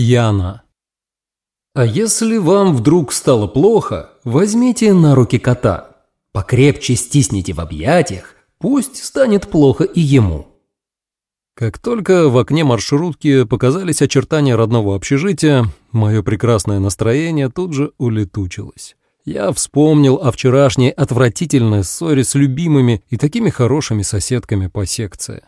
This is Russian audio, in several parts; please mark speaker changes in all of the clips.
Speaker 1: Яна. А если вам вдруг стало плохо, возьмите на руки кота. Покрепче стисните в объятиях, пусть станет плохо и ему. Как только в окне маршрутки показались очертания родного общежития, мое прекрасное настроение тут же улетучилось. Я вспомнил о вчерашней отвратительной ссоре с любимыми и такими хорошими соседками по секции.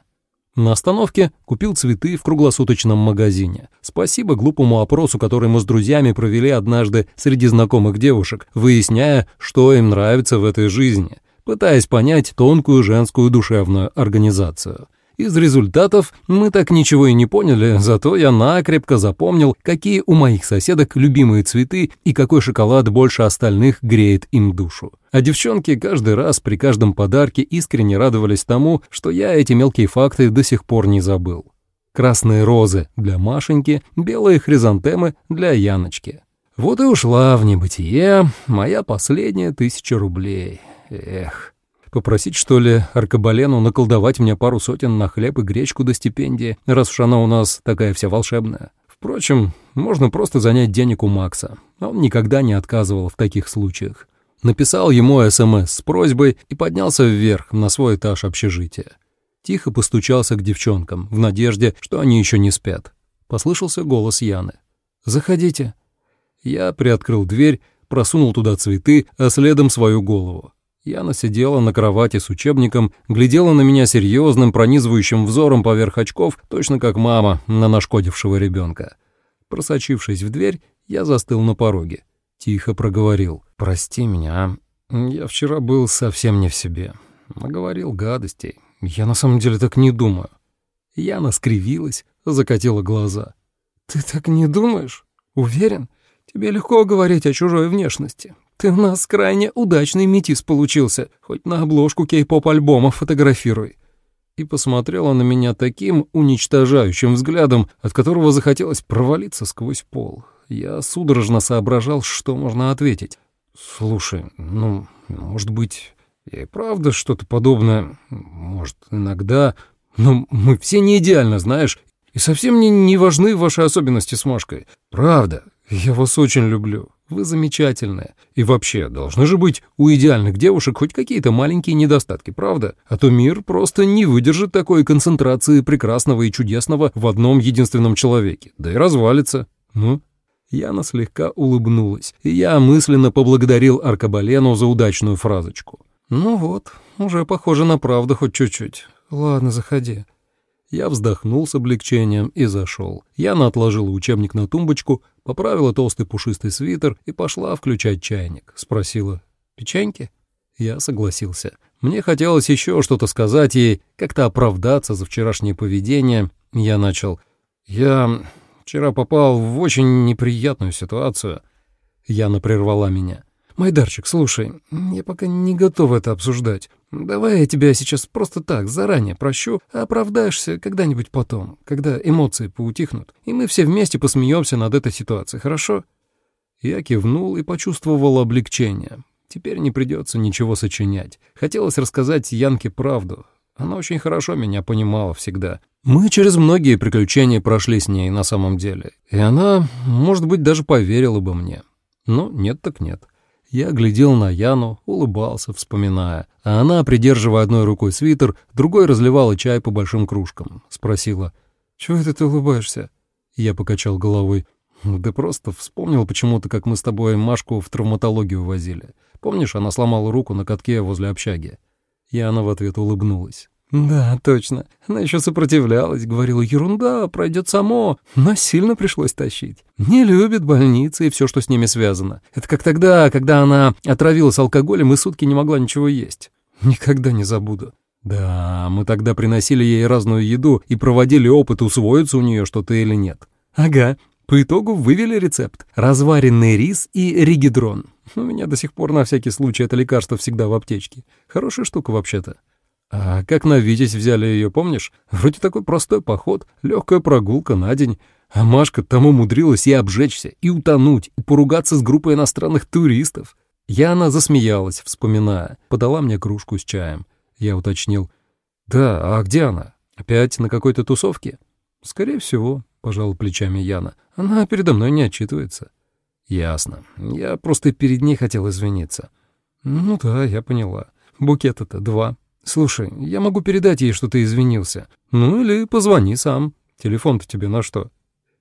Speaker 1: На остановке купил цветы в круглосуточном магазине. Спасибо глупому опросу, который мы с друзьями провели однажды среди знакомых девушек, выясняя, что им нравится в этой жизни, пытаясь понять тонкую женскую душевную организацию. Из результатов мы так ничего и не поняли, зато я накрепко запомнил, какие у моих соседок любимые цветы и какой шоколад больше остальных греет им душу. А девчонки каждый раз при каждом подарке искренне радовались тому, что я эти мелкие факты до сих пор не забыл. Красные розы для Машеньки, белые хризантемы для Яночки. Вот и ушла в небытие моя последняя тысяча рублей. Эх. Попросить, что ли, Аркабалену наколдовать мне пару сотен на хлеб и гречку до стипендии, раз уж она у нас такая вся волшебная. Впрочем, можно просто занять денег у Макса. Он никогда не отказывал в таких случаях. Написал ему СМС с просьбой и поднялся вверх на свой этаж общежития. Тихо постучался к девчонкам, в надежде, что они еще не спят. Послышался голос Яны. «Заходите». Я приоткрыл дверь, просунул туда цветы, а следом свою голову. Яна сидела на кровати с учебником, глядела на меня серьезным, пронизывающим взором поверх очков, точно как мама на нашкодившего ребенка. Просочившись в дверь, я застыл на пороге. Тихо проговорил. «Прости меня, а? я вчера был совсем не в себе. Наговорил гадостей. Я на самом деле так не думаю». Яна скривилась, закатила глаза. «Ты так не думаешь? Уверен? Тебе легко говорить о чужой внешности. Ты у нас крайне удачный метис получился, хоть на обложку кей-поп-альбома фотографируй». И посмотрела на меня таким уничтожающим взглядом, от которого захотелось провалиться сквозь пол. Я судорожно соображал, что можно ответить. «Слушай, ну, может быть, и правда что-то подобное, может, иногда, но мы все не идеально, знаешь, и совсем мне не важны ваши особенности с Машкой. Правда, я вас очень люблю. Вы замечательная. И вообще, должны же быть у идеальных девушек хоть какие-то маленькие недостатки, правда? А то мир просто не выдержит такой концентрации прекрасного и чудесного в одном единственном человеке. Да и развалится. Ну? Яна слегка улыбнулась, и я мысленно поблагодарил Аркабалену за удачную фразочку. «Ну вот, уже похоже на правду хоть чуть-чуть. Ладно, заходи». Я вздохнул с облегчением и зашел. Яна отложила учебник на тумбочку, поправила толстый пушистый свитер и пошла включать чайник. Спросила «Печеньки?» Я согласился. Мне хотелось еще что-то сказать ей, как-то оправдаться за вчерашнее поведение. Я начал «Я вчера попал в очень неприятную ситуацию». Яна прервала меня. «Майдарчик, слушай, я пока не готов это обсуждать. Давай я тебя сейчас просто так, заранее прощу, а оправдаешься когда-нибудь потом, когда эмоции поутихнут, и мы все вместе посмеемся над этой ситуацией, хорошо?» Я кивнул и почувствовал облегчение. Теперь не придется ничего сочинять. Хотелось рассказать Янке правду. Она очень хорошо меня понимала всегда. Мы через многие приключения прошли с ней на самом деле. И она, может быть, даже поверила бы мне. Но нет так нет. Я глядел на Яну, улыбался, вспоминая. А она, придерживая одной рукой свитер, другой разливала чай по большим кружкам. Спросила, «Чего это ты улыбаешься?» Я покачал головой. «Да просто вспомнил почему-то, как мы с тобой Машку в травматологию возили. Помнишь, она сломала руку на катке возле общаги?» Яна в ответ улыбнулась. «Да, точно. Она еще сопротивлялась, говорила, ерунда, пройдет само. Насильно пришлось тащить. Не любит больницы и все, что с ними связано. Это как тогда, когда она отравилась алкоголем и сутки не могла ничего есть. Никогда не забуду. Да, мы тогда приносили ей разную еду и проводили опыт, усвоится у нее что-то или нет. Ага, по итогу вывели рецепт. Разваренный рис и ригидрон. У меня до сих пор на всякий случай это лекарство всегда в аптечке. Хорошая штука вообще-то. А как на Витязь взяли ее, помнишь? Вроде такой простой поход, легкая прогулка на день. А Машка там умудрилась и обжечься, и утонуть, и поругаться с группой иностранных туристов. Яна засмеялась, вспоминая, подала мне кружку с чаем. Я уточнил. «Да, а где она? Опять на какой-то тусовке?» «Скорее всего. пожал плечами Яна. «Она передо мной не отчитывается». «Ясно. Я просто перед ней хотел извиниться». «Ну да, я поняла. Букета-то два. Слушай, я могу передать ей, что ты извинился. Ну или позвони сам. Телефон-то тебе на что?»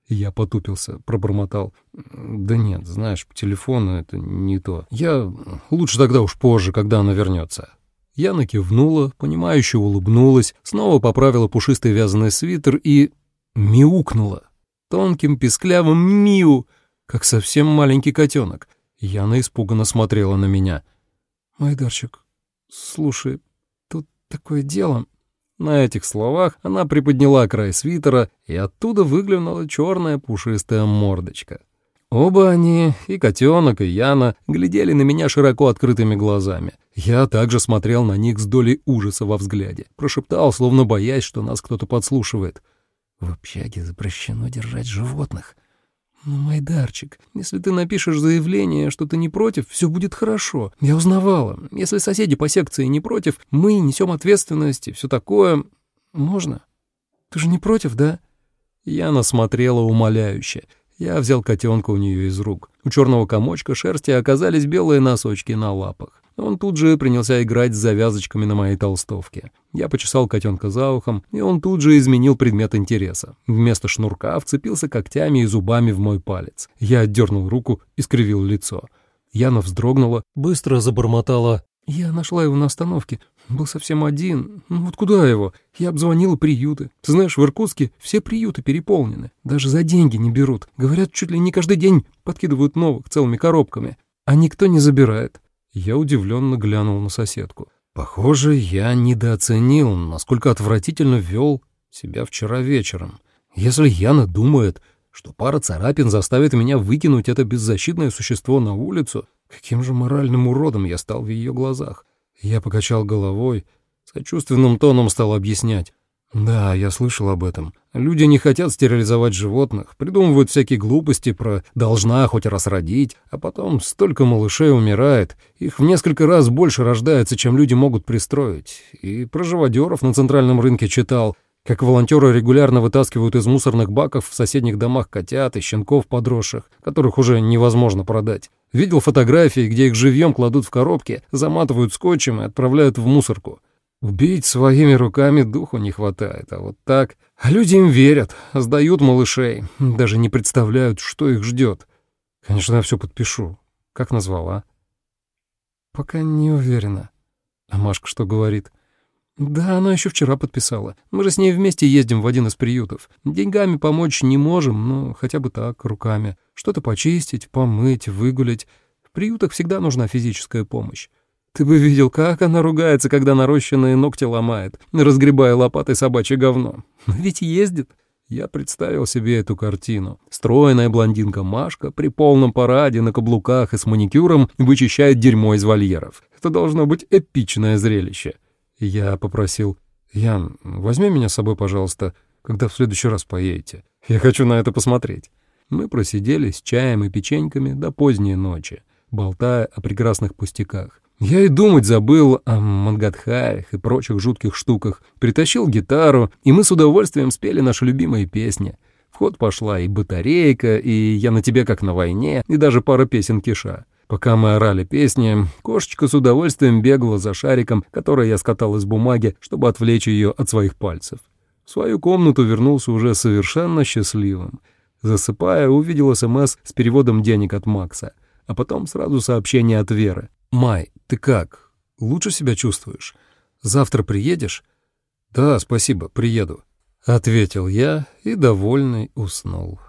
Speaker 1: Я потупился, пробормотал. «Да нет, знаешь, по телефону это не то. Я лучше тогда уж позже, когда она вернется. Яна кивнула, понимающе улыбнулась, снова поправила пушистый вязаный свитер и... мяукнула. Тонким писклявым миу, как совсем маленький котенок. Яна испуганно смотрела на меня. «Майдарчик, слушай, такое дело...» На этих словах она приподняла край свитера, и оттуда выглянула черная пушистая мордочка. Оба они, и котенок, и Яна, глядели на меня широко открытыми глазами. Я также смотрел на них с долей ужаса во взгляде. Прошептал, словно боясь, что нас кто-то подслушивает. «В общаге запрещено держать животных». «Ну, Майдарчик, если ты напишешь заявление, что ты не против, все будет хорошо. Я узнавала. Если соседи по секции не против, мы несем ответственность и все такое. Можно? Ты же не против, да?» Яна смотрела умоляюще. Я взял котенка у нее из рук. У черного комочка шерсти оказались белые носочки на лапах. Он тут же принялся играть с завязочками на моей толстовке. Я почесал котенка за ухом, и он тут же изменил предмет интереса. Вместо шнурка вцепился когтями и зубами в мой палец. Я отдернул руку и скривил лицо. Яна вздрогнула, быстро забормотала «Я нашла его на остановке. Был совсем один. Ну вот куда его? Я обзвонила приюты. Ты знаешь, в Иркутске все приюты переполнены. Даже за деньги не берут. Говорят, чуть ли не каждый день подкидывают новых целыми коробками. А никто не забирает». Я удивленно глянул на соседку. Похоже, я недооценил, насколько отвратительно вел себя вчера вечером. Если Яна думает, что пара царапин заставит меня выкинуть это беззащитное существо на улицу, Каким же моральным уродом я стал в ее глазах? Я покачал головой, сочувственным тоном стал объяснять. Да, я слышал об этом. Люди не хотят стерилизовать животных, придумывают всякие глупости про «должна хоть раз родить», а потом столько малышей умирает, их в несколько раз больше рождается, чем люди могут пристроить. И про живодеров на центральном рынке читал, как волонтеры регулярно вытаскивают из мусорных баков в соседних домах котят и щенков подросших, которых уже невозможно продать. Видел фотографии, где их живьем кладут в коробки, заматывают скотчем и отправляют в мусорку. Убить своими руками духу не хватает, а вот так... А люди им верят, сдают малышей, даже не представляют, что их ждет. Конечно, я все подпишу. Как назвала? Пока не уверена. А Машка что говорит? Да, она еще вчера подписала. Мы же с ней вместе ездим в один из приютов. Деньгами помочь не можем, но хотя бы так, руками. Что-то почистить, помыть, выгулять. В приютах всегда нужна физическая помощь. Ты бы видел, как она ругается, когда нарощенные ногти ломает, разгребая лопатой собачье говно. Но ведь ездит. Я представил себе эту картину. Стройная блондинка Машка при полном параде на каблуках и с маникюром вычищает дерьмо из вольеров. Это должно быть эпичное зрелище. Я попросил, «Ян, возьми меня с собой, пожалуйста, когда в следующий раз поедете. Я хочу на это посмотреть». Мы просидели с чаем и печеньками до поздней ночи, болтая о прекрасных пустяках. Я и думать забыл о мангатхаях и прочих жутких штуках. Притащил гитару, и мы с удовольствием спели наши любимые песни. В ход пошла и батарейка, и «Я на тебе как на войне», и даже пара песен Киша. Пока мы орали песни, кошечка с удовольствием бегала за шариком, который я скатал из бумаги, чтобы отвлечь ее от своих пальцев. В свою комнату вернулся уже совершенно счастливым. Засыпая, увидел СМС с переводом денег от Макса, а потом сразу сообщение от Веры. «Май, ты как? Лучше себя чувствуешь? Завтра приедешь?» «Да, спасибо, приеду», — ответил я и, довольный, уснул.